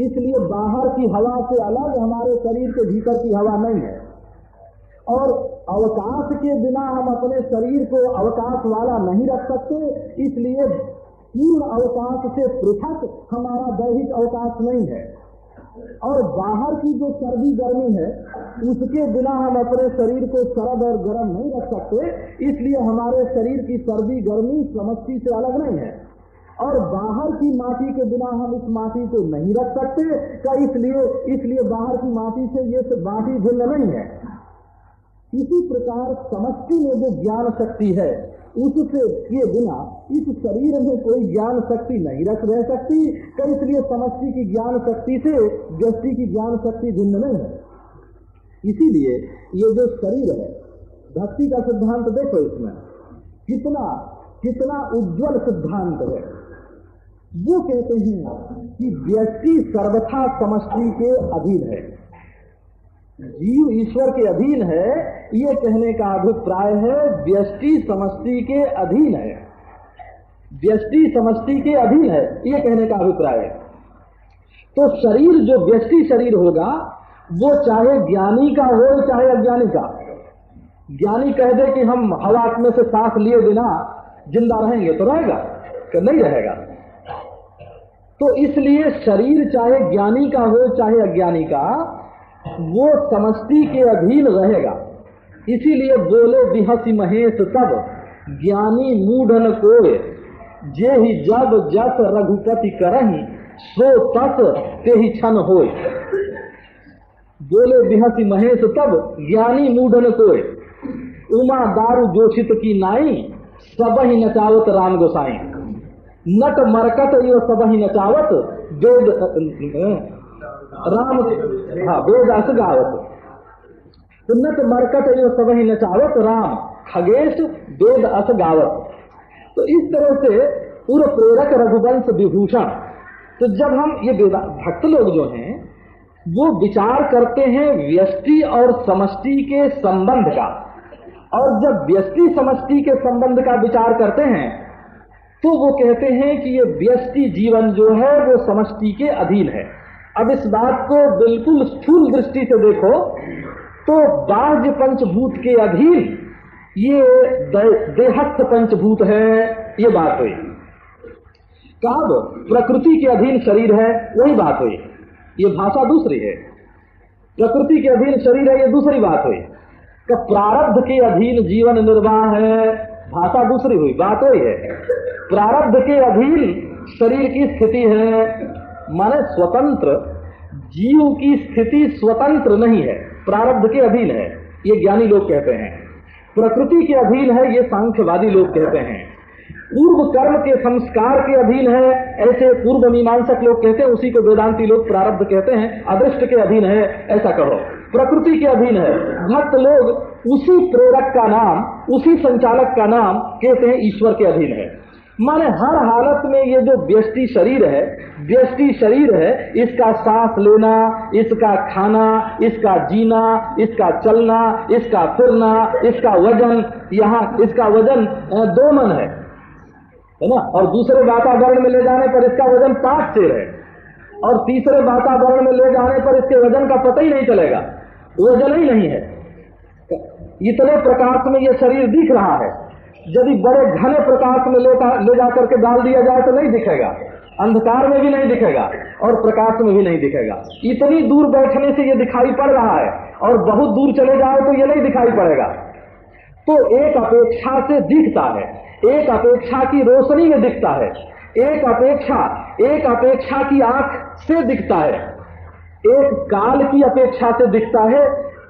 इसलिए बाहर की हवा से अलग हमारे शरीर के भीतर की हवा नहीं है। और अवकाश के बिना हम अपने शरीर को अवकाश वाला नहीं रख सकते, इसलिए पूर्ण अवकाश से पृथक हमारा दैहिक अवकाश नहीं है। और बाहर की जो सर्दी गर्मी है, उसके बिना हम अपने शरीर को सरद और गर्म नहीं रख सकते। इसलिए हमारे शरीर की सर्दी गर्मी समस्ती से अलग नहीं है। और बाहर की माटी के बिना हम इस माटी को नहीं रख सकते। का इसलिए इसलिए बाहर की माटी से ये माटी भिन्न नहीं है। इसी प्रकार समष्टि में जो ज्ञान शक्ति है उससे किए बिना इस शरीर में कोई ज्ञान शक्ति नहीं रख रह सकती तो इसलिए समष्टि की ज्ञान शक्ति से व्यक्ति की ज्ञान शक्ति भिन्न नहीं है। इसीलिए ये जो शरीर है, भक्ति का सिद्धांत देखो इसमें, कितना कितना उज्जवल सिद्धांत है। वो कहते हैं कि व्यक्ति सर्वथा समष्टि के अधीन है। जीव ईश्वर के अधीन है, ये कहने का अभिप्राय है, व्यष्टि समष्टि के अधीन है। व्यष्टि समष्टि के अधीन है, ये कहने का अभिप्राय है। तो शरीर जो व्यष्टि शरीर होगा, वो चाहे ज्ञानी का हो, चाहे अज्ञानी का। ज्ञानी कह दे कि हम हवा में से सांस लिए बिना ज़िंदा रहेंगे तो रहेगा, कि नहीं रहेगा। तो इसलिए शरीर चाहे ज्ञानी का हो, चाहे अज्ञानी का वो समष्टि के अधीन रहेगा। इसीलिए बोले, बिहसी महेश तब ज्ञानी मूढ़न को जे ही जब जस रघुपति करही, सो तस ते ही क्षण हो बोले, बिहसी महेश तब ज्ञानी मूढ़न को उमा दारू जोशित की नाई सब ही नचावत राम गोसाई। नट मरकत यो सब ही नचावत राम हाँ वेद अस गावत। सुन्नत मरकत यो सब ही नचावत राम। खगेश वेद अस गावत। तो इस तरह से पूर्व प्रेरक रघुवंश विभूषण। तो जब हम ये भक्त लोग जो हैं, वो विचार करते हैं व्यष्टि और समष्टि के संबंध का। और जब व्यष्टि समष्टि के संबंध का विचार करते हैं तो वो कहते हैं कि ये व्यष्टि जीवन जो है, वो समष्टि के अधीन है। अब इस बात को बिल्कुल स्थूल दृष्टि से देखो तो बाह्य पंचभूत के अधीन ये देहस्थ पंचभूत है, ये बात हुई। कब प्रकृति के अधीन शरीर है, वही बात हुई। ये भाषा दूसरी है। प्रकृति के अधीन शरीर है, ये दूसरी बात हुई। कि प्रारब्ध के अधीन जीवन निर्वाह है, भाषा दूसरी हुई, बात वही है। प्रारब्ध के अधीन शरीर की स्थिति है, माने स्वतंत्र जीव की स्थिति स्वतंत्र नहीं है, प्रारब्ध के अधीन है, ये ज्ञानी लोग कहते हैं। प्रकृति के अधीन है, ये सांख्यवादी लोग कहते हैं। पूर्व कर्म के संस्कार के अधीन है, ऐसे पूर्व मीमांसक लोग कहते हैं, उसी को वेदांती लोग प्रारब्ध कहते हैं, अदृष्ट के अधीन है, ऐसा कहो। प्रकृति के अधीन है, भक्त लोग उसी प्रेरक का नाम, उसी संचालक का नाम कहते हैं, ईश्वर के अधीन है। माने हर हालत में ये जो व्यष्टि शरीर है, व्यष्टि शरीर है, इसका सांस लेना, इसका खाना, इसका जीना, इसका चलना, इसका फिरना, इसका वज़न, यहाँ इसका वज़न दो मन है। है ना? और दूसरे वातावरण में ले जाने पर इसका वज़न पाँच शेर है। और तीसरे वातावरण में ले जाने पर इसके वज़न का पता ही नहीं चलेगा। वज़न ही नहीं है। इतने प्रकाश में ये शरीर दिख रहा है। यदि बड़े घने प्रकाश में लेता ले जा करके डाल दिया जाए तो नहीं दिखेगा। अंधकार में भी नहीं दिखेगा और प्रकाश में भी नहीं दिखेगा। इतनी दूर बैठने से ये दिखाई पड़ रहा है और बहुत दूर चले जाए तो ये नहीं दिखाई पड़ेगा। तो एक अपेक्षा से दिखता है। एक अपेक्षा की रोशनी में दिखता है। एक अपेक्षा एक अपेक्षा की आँख से दिखता है। एक काल की अपेक्षा से दिखता है।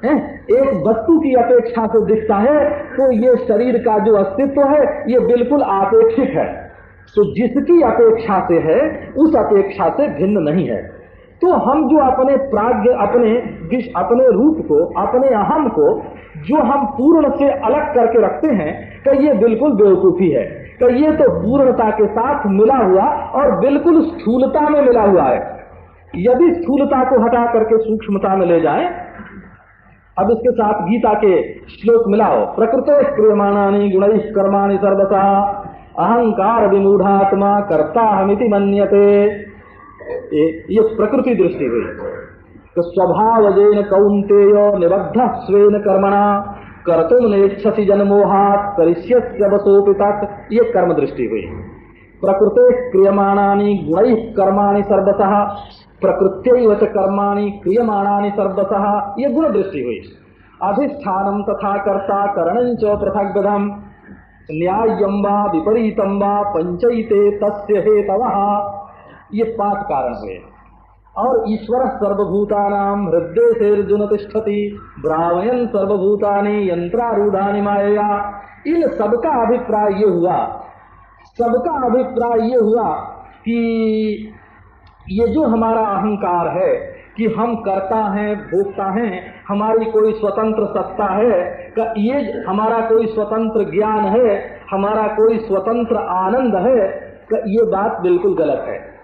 है? एक वस्तु की अपेक्षा से दिखता है तो ये शरीर का जो अस्तित्व है, ये बिल्कुल आपेक्षिक है। तो जिसकी अपेक्षा से है, उस अपेक्षा से भिन्न नहीं है। तो हम जो अपने प्राग्ञ, अपने अपने रूप को, अपने अहम को, जो हम पूर्ण से अलग करके रखते हैं कि ये बिल्कुल बेवकूफ़ी है। कि ये तो पूर्णता के साथ मिला हुआ और बिल्कुल स्थूलता में मिला हुआ है। यदि स्थूलता को हटा करके सूक्ष्मता में ले जाएँ अब इसके साथ गीता के श्लोक मिलाओ प्रकृत क्रियमाणानी गुण कर्माणी सर्वसा अहंकार विमूढ़ात्मा कर्ता हमिति मन्यते। ये प्रकृति दृष्टि हुई। तो स्वभाव जैन कौंतेय निबद्ध स्वेन कर्मणा कर्तुम नेक्षसी जनमोहात ये कर्म दृष्टि हुई। प्रकृते क्रियमाणानी गुण कर्माणि सर्वतः प्रकृत्य कर्माणि क्रियमाणानि सर्वतः, ये गुण दृष्टि हुई अधिष्ठानम तथा कर्ता करण च पृथक विधम न्याय्यम वा विपरीतम वा पंचयते तस्य हेतव। ये पाँच कारण हुए और ईश्वर सर्वभूतानाम हृदय से अर्जुन तिष्ठति ब्राह्मण सर्वभूतानि यंत्रारूढ़ानि माया इन सबका अभिप्राय ये हुआ? सबका अभिप्राय ये हुआ कि ये जो हमारा अहंकार है कि हम करता हैं, भोगता हैं, हमारी कोई स्वतंत्र सत्ता है, का ये हमारा कोई स्वतंत्र ज्ञान है, हमारा कोई स्वतंत्र आनंद है, का ये बात बिल्कुल गलत है।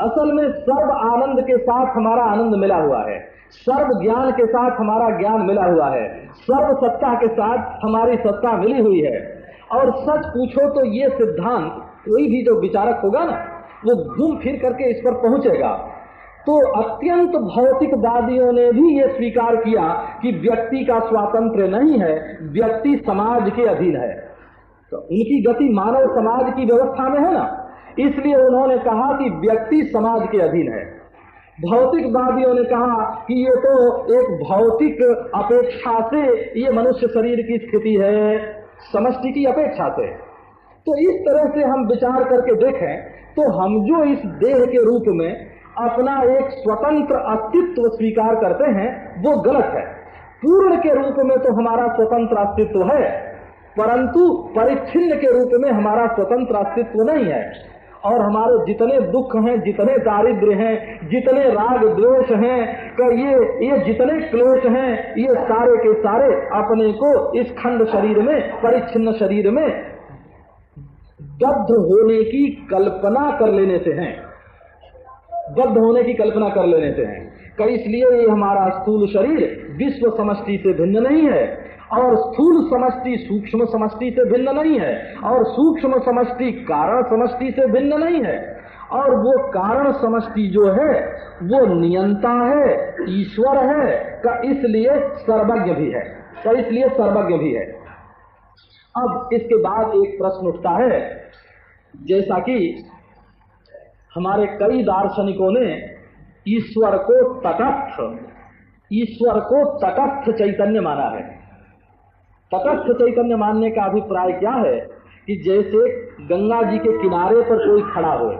असल में सर्व आनंद के साथ हमारा आनंद मिला हुआ है। सर्व ज्ञान के साथ हमारा ज्ञान मिला हुआ है। सर्व सत्ता के साथ हमारी सत्ता मिली हुई है। और सच पूछो तो ये सिद्धांत कोई भी जो विचारक होगा ना वो घूम फिर करके इस पर पहुंचेगा। तो अत्यंत भौतिकवादियों ने भी ये स्वीकार किया कि व्यक्ति का स्वातंत्र नहीं है, व्यक्ति समाज के अधीन है। तो उनकी गति मानव समाज की व्यवस्था में है ना? इसलिए उन्होंने कहा कि व्यक्ति समाज के अधीन है। भौतिकवादियों ने कहा कि ये तो एक भौतिक अपेक्षा से ये मनुष्य शरीर की स्थिति है, समष्टि की अपेक्षा से। तो इस तरह से हम विचार करके देखें तो हम जो इस देह के रूप में अपना एक स्वतंत्र अस्तित्व स्वीकार करते हैं, वो गलत है। पूर्ण के रूप में तो हमारा स्वतंत्र अस्तित्व है, परंतु परिच्छिन्न के रूप में हमारा स्वतंत्र अस्तित्व नहीं है। और हमारे जितने दुख हैं, जितने दारिद्र हैं, जितने राग द्वेष हैं ये ये जितने क्लेश हैं, ये सारे के सारे अपने को इस खंड शरीर में, परिच्छिन्न शरीर में बद्ध होने की कल्पना कर लेने से हैं। बद्ध होने की कल्पना कर लेने से हैं। कई इसलिए ये हमारा स्थूल शरीर विश्व समष्टि से भिन्न नहीं है और स्थूल समष्टि सूक्ष्म समष्टि से भिन्न नहीं है और सूक्ष्म समष्टि कारण समष्टि से भिन्न नहीं है। और वो कारण समष्टि जो है, वो नियंता है, ईश्वर है, का इसलिए सर्वज्ञ भी है। का इसलिए सर्वज्ञ भी है। अब इसके बाद एक प्रश्न उठता है जैसा कि हमारे कई दार्शनिकों ने ईश्वर को तटस्थ, ईश्वर को तटस्थ चैतन्य माना है। तटस्थ चैतन्य मानने का अभिप्राय क्या है कि जैसे गंगा जी के किनारे पर कोई खड़ा हो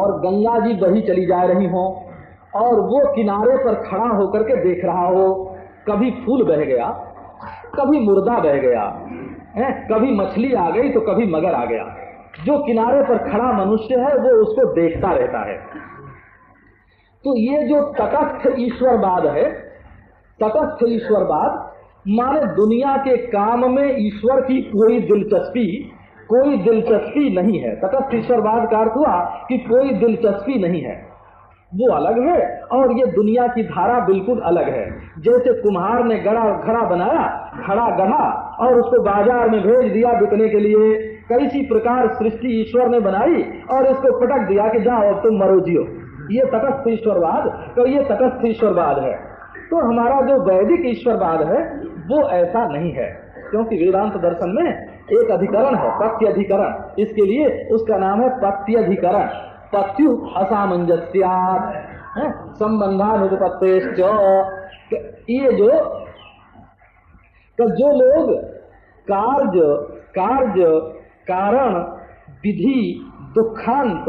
और गंगा जी बही चली जा रही हो और वो किनारे पर खड़ा होकर के देख रहा हो, कभी फूल बह गया, कभी मुर्दा बह गया, है, कभी मछली आ गई तो कभी मगर आ गया। जो किनारे पर खड़ा मनुष्य है, वो उसको देखता रहता है। तो ये जो तटस्थ ईश्वरवाद है, तटस्थ ईश्वरवाद, माने दुनिया के काम में ईश्वर की कोई दिलचस्पी कोई दिलचस्पी नहीं है। तटस्थ ईश्वरवाद का अर्थ हुआ कि कोई दिलचस्पी नहीं है। वो अलग है और ये दुनिया की धारा बिल्कुल अलग है। जैसे कुम्हार ने गड़ा, घड़ा बनाया, खड़ा गढ़ा और उसको बाज़ार में भेज दिया बिकने के लिए। कैसी प्रकार सृष्टि ईश्वर ने बनाई और इसको पटक दिया कि जाओ अब तुम मरो जियो। ये तटस्थ ईश्वरवाद तो ये तटस्थ ईश्वरवाद है। तो हमारा जो वैदिक ईश्वरवाद है, वो ऐसा नहीं है, क्योंकि वेदांत दर्शन में एक अधिकरण है पत्य अधिकरण इसके लिए उसका नाम है पत्य अधिकरण पत्यु असामंजस्यात संबंधानुपत्ते ये जो तो जो लोग कार्य कार्य कारण, विधि, दुखांत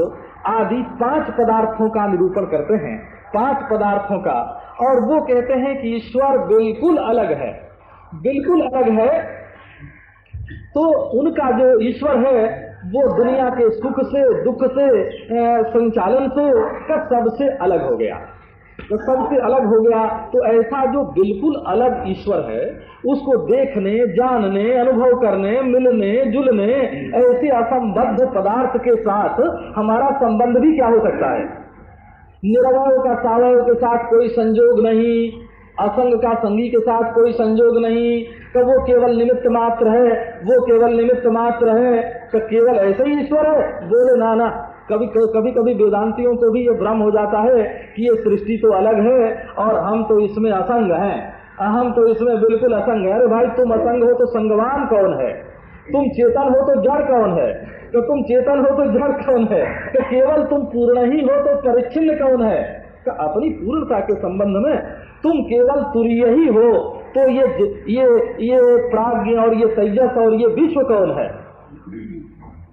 आदि पाँच पदार्थों का निरूपण करते हैं। पाँच पदार्थों का। और वो कहते हैं कि ईश्वर बिल्कुल अलग है। बिल्कुल अलग है तो उनका जो ईश्वर है, वो दुनिया के सुख से, दुख से संचालन से सबसे अलग हो गया। सबसे अलग हो गया। तो ऐसा जो बिल्कुल अलग ईश्वर है, उसको देखने, जानने, अनुभव करने, मिलने, जुलने, ऐसे असंबद्ध पदार्थ के साथ हमारा संबंध भी क्या हो सकता है? निरवय का सावय के साथ कोई संजोग नहीं, असंग का, संगी के साथ कोई संजोग नहीं तो वो केवल निमित्त मात्र है, वो केवल निमित्त मात्र है तो केवल ऐसे ही ईश्वर है? बोले नाना कभी कभी कभी वेदांतियों को भी ये भ्रम हो जाता है कि ये सृष्टि तो अलग है और हम तो इसमें असंग हैं। हम तो इसमें बिल्कुल असंग है। अरे भाई, तुम असंग हो तो संगवान कौन है? तुम चेतन हो तो जड़ कौन है? तो तुम चेतन हो तो जड़ कौन है? तो केवल तुम पूर्ण ही हो तो परिच्छिन्न कौन है? तो अपनी पूर्णता के संबंध में तुम केवल तुरीय ही हो तो ये ये ये प्राग्ञ और ये तेजस और ये विश्व कौन है?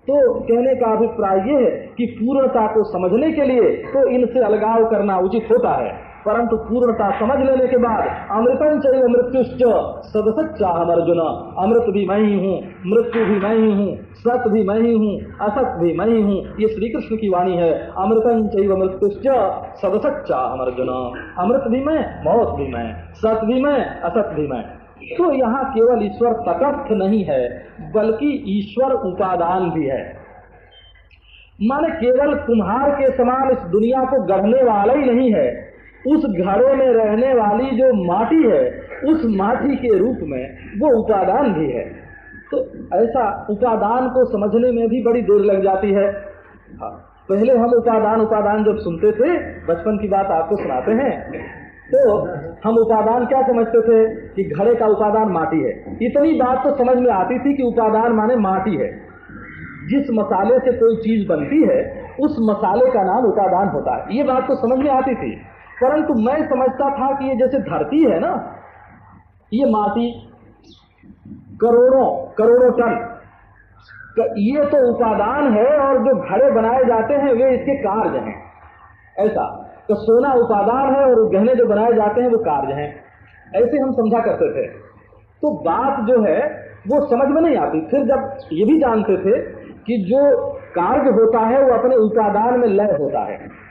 तो कहने का अभिप्राय ये है कि पूर्णता को समझने के लिए तो इनसे अलगाव करना उचित होता है। परंतु पूर्णता समझ लेने के बाद अमृतम चैव मृत्युश्च सदसच्चा हम अर्जुन अमृत भी मैं ही हूँ, मृत्यु भी मैं ही हूँ, सत भी मैं ही हूँ, असत भी मैं ही हूँ, ये श्री कृष्ण की वाणी है। अमृतम चैव मृत्युश्च सदसच्चा हम अर्जुन अमृत भी मैं, मौत भी मैं, सत भी मैं, असत भी मैं। तो यहाँ केवल ईश्वर तटस्थ नहीं है बल्कि ईश्वर उपादान भी है। माने केवल कुम्हार के समान इस दुनिया को गढ़ने वाला ही नहीं है उस घड़े में रहने वाली जो माटी है उस माटी के रूप में वो उपादान भी है। तो ऐसा उपादान को समझने में भी बड़ी देर लग जाती है। हाँ, पहले हम उपादान उपादान जब सुनते थे बचपन की बात आपको सुनाते हैं। तो हम उपादान क्या समझते थे कि घड़े का उपादान माटी है। इतनी बात तो समझ में आती थी कि उपादान माने माटी है। जिस मसाले से कोई चीज़ बनती है, उस मसाले का नाम उपादान होता है। ये बात तो समझ में आती थी। परंतु मैं समझता था कि ये जैसे धरती है ना, ये माटी करोड़ों करोड़ों टन। तो ये तो उपादान है और जो घड़े बनाए जाते हैं, वे इसके कार्य हैं। ऐसा। तो सोना उपादान है और गहने जो बनाए जाते हैं, वो कार्य हैं। ऐसे हम समझा करते थे। तो बात जो है, वो समझ में नहीं आती। फिर जब ये भी जानते थे कि जो कार्य होता है, वो अपने उपादान में लय होता है।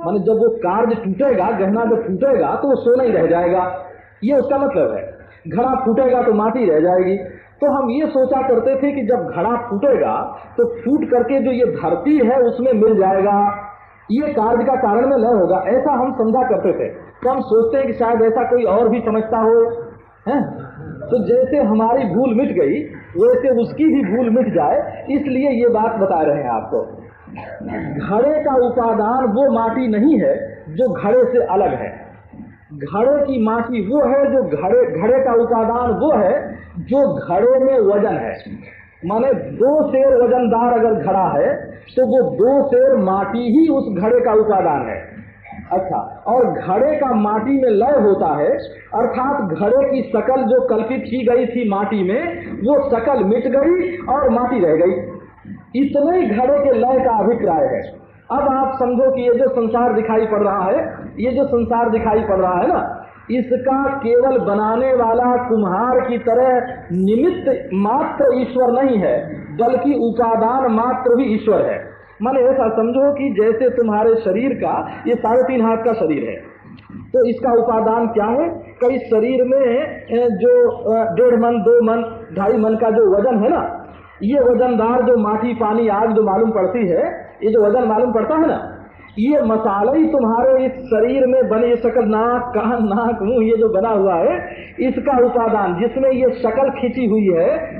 माने जब वो कार्य टूटेगा, गहना जब टूटेगा तो वो सोना ही रह जाएगा। ये उसका मतलब है। घड़ा फूटेगा तो माटी रह जाएगी। तो हम ये सोचा करते थे कि जब घड़ा फूटेगा तो फूट करके जो ये धरती है, उसमें मिल जाएगा। ये कार्य का कारण में न होगा। ऐसा हम समझा करते थे। तो हम सोचते हैं कि शायद ऐसा कोई और भी समझता हो, है? तो जैसे हमारी भूल मिट गई, वैसे उसकी भी भूल मिट जाए, इसलिए ये बात बता रहे हैं आपको। घड़े का उपादान वो माटी नहीं है जो घड़े से अलग है। घड़े की माटी वो है जो घड़े घड़े का उपादान वो है जो घड़े में वज़न है। माने दो शेर वजनदार अगर घड़ा है तो वो दो शेर माटी ही उस घड़े का उपादान है। अच्छा और घड़े का माटी में लय होता है, अर्थात घड़े की शकल जो कल्पित की गई थी माटी में, वो शकल मिट गई और माटी रह गई। इतने ही घड़े के लय का अभिप्राय है। अब आप समझो कि ये जो संसार दिखाई पड़ रहा है, ये जो संसार दिखाई पड़ रहा है ना इसका केवल बनाने वाला कुम्हार की तरह निमित्त मात्र ईश्वर नहीं है, बल्कि उपादान मात्र भी ईश्वर है। माने ऐसा समझो कि जैसे तुम्हारे शरीर का, ये साढ़े तीन हाथ का शरीर है। तो इसका उपादान क्या है? कई शरीर में जो डेढ़ मन, दो मन, ढाई मन का जो वज़न है ना, ये वजनदार जो माटी, पानी, आग जो मालूम पड़ती है, ये जो वज़न मालूम पड़ता है ना ये मसाला ही तुम्हारे इस शरीर में बने शकल नाक कान नाक, मुँह, ये जो बना हुआ है, इसका उपादान, जिसमें ये शकल खींची हुई है